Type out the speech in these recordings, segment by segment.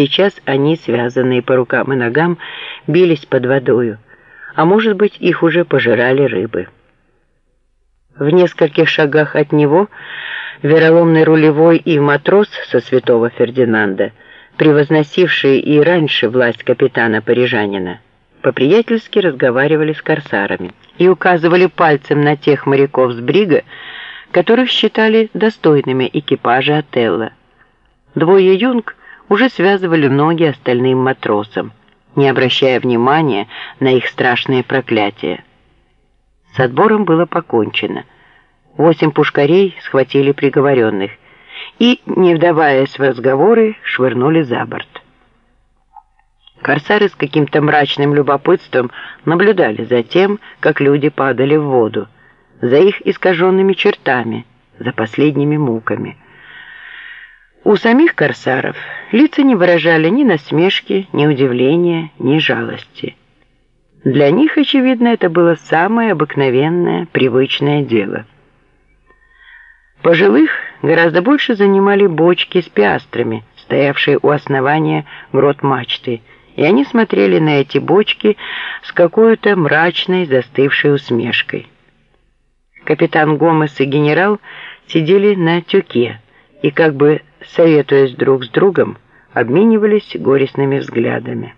Сейчас они, связанные по рукам и ногам, бились под водою, а может быть, их уже пожирали рыбы. В нескольких шагах от него вероломный рулевой и матрос со святого Фердинанда, превозносившие и раньше власть капитана Парижанина, по-приятельски разговаривали с корсарами и указывали пальцем на тех моряков с брига, которых считали достойными экипажа Отелло. Двое юнг уже связывали ноги остальным матросам, не обращая внимания на их страшные проклятия. С отбором было покончено. Восемь пушкарей схватили приговоренных и, не вдаваясь в разговоры, швырнули за борт. Корсары с каким-то мрачным любопытством наблюдали за тем, как люди падали в воду, за их искаженными чертами, за последними муками. У самих корсаров лица не выражали ни насмешки, ни удивления, ни жалости. Для них, очевидно, это было самое обыкновенное, привычное дело. Пожилых гораздо больше занимали бочки с пиастрами, стоявшие у основания грот мачты, и они смотрели на эти бочки с какой-то мрачной застывшей усмешкой. Капитан Гомес и генерал сидели на тюке и, как бы советуясь друг с другом, обменивались горестными взглядами.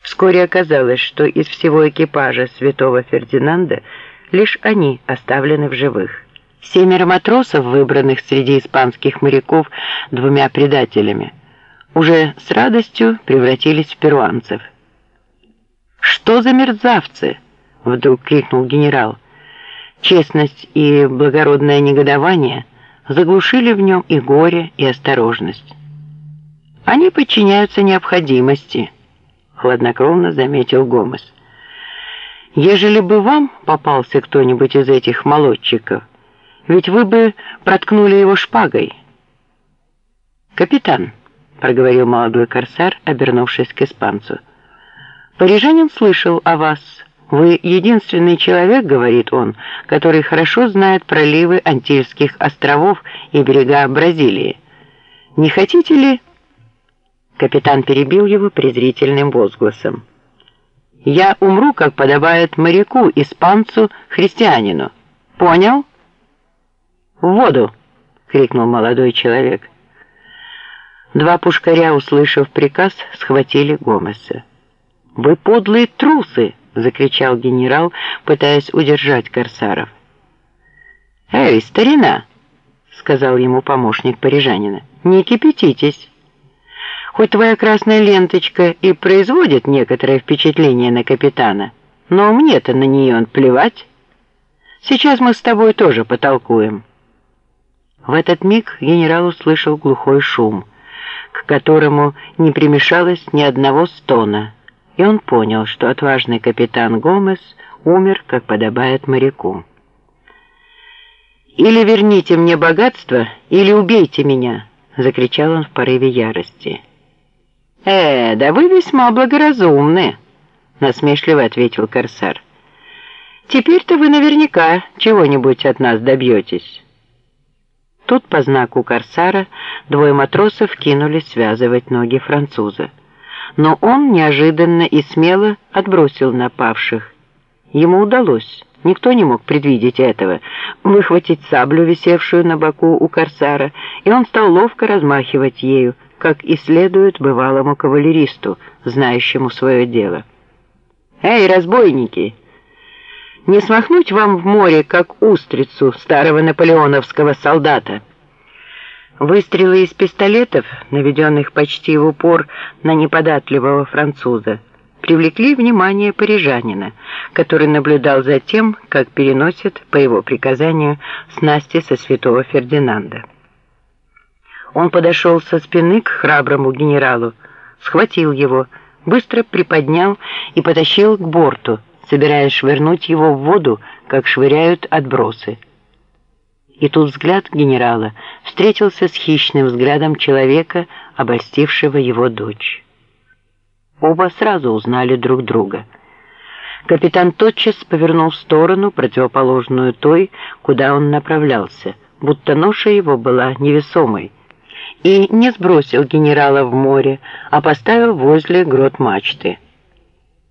Вскоре оказалось, что из всего экипажа святого Фердинанда лишь они оставлены в живых. Семеро матросов, выбранных среди испанских моряков двумя предателями, уже с радостью превратились в перуанцев. «Что за мерзавцы?» — вдруг крикнул генерал. Честность и благородное негодование заглушили в нем и горе, и осторожность. Они подчиняются необходимости, хладнокровно заметил Гомес. Ежели бы вам попался кто-нибудь из этих молодчиков, ведь вы бы проткнули его шпагой. Капитан, проговорил молодой корсар, обернувшись к испанцу. Парижанин слышал о вас. «Вы единственный человек, — говорит он, — который хорошо знает проливы Антильских островов и берега Бразилии. Не хотите ли...» Капитан перебил его презрительным возгласом. «Я умру, как подобает моряку, испанцу, христианину. Понял?» «В воду!» — крикнул молодой человек. Два пушкаря, услышав приказ, схватили Гомеса. «Вы подлые трусы!» — закричал генерал, пытаясь удержать корсаров. «Эй, старина!» — сказал ему помощник парижанина. «Не кипятитесь. Хоть твоя красная ленточка и производит некоторое впечатление на капитана, но мне-то на нее плевать. Сейчас мы с тобой тоже потолкуем». В этот миг генерал услышал глухой шум, к которому не примешалось ни одного стона и он понял, что отважный капитан Гомес умер, как подобает моряку. «Или верните мне богатство, или убейте меня!» — закричал он в порыве ярости. «Э, да вы весьма благоразумны!» — насмешливо ответил корсар. «Теперь-то вы наверняка чего-нибудь от нас добьетесь». Тут по знаку корсара двое матросов кинулись связывать ноги француза но он неожиданно и смело отбросил напавших. Ему удалось, никто не мог предвидеть этого, выхватить саблю, висевшую на боку у корсара, и он стал ловко размахивать ею, как и следует бывалому кавалеристу, знающему свое дело. «Эй, разбойники! Не смахнуть вам в море, как устрицу старого наполеоновского солдата!» Выстрелы из пистолетов, наведенных почти в упор на неподатливого француза, привлекли внимание парижанина, который наблюдал за тем, как переносят, по его приказанию, снасти со святого Фердинанда. Он подошел со спины к храброму генералу, схватил его, быстро приподнял и потащил к борту, собираясь швырнуть его в воду, как швыряют отбросы. И тут взгляд генерала встретился с хищным взглядом человека, обольстившего его дочь. Оба сразу узнали друг друга. Капитан тотчас повернул в сторону, противоположную той, куда он направлялся, будто ноша его была невесомой, и не сбросил генерала в море, а поставил возле грот мачты.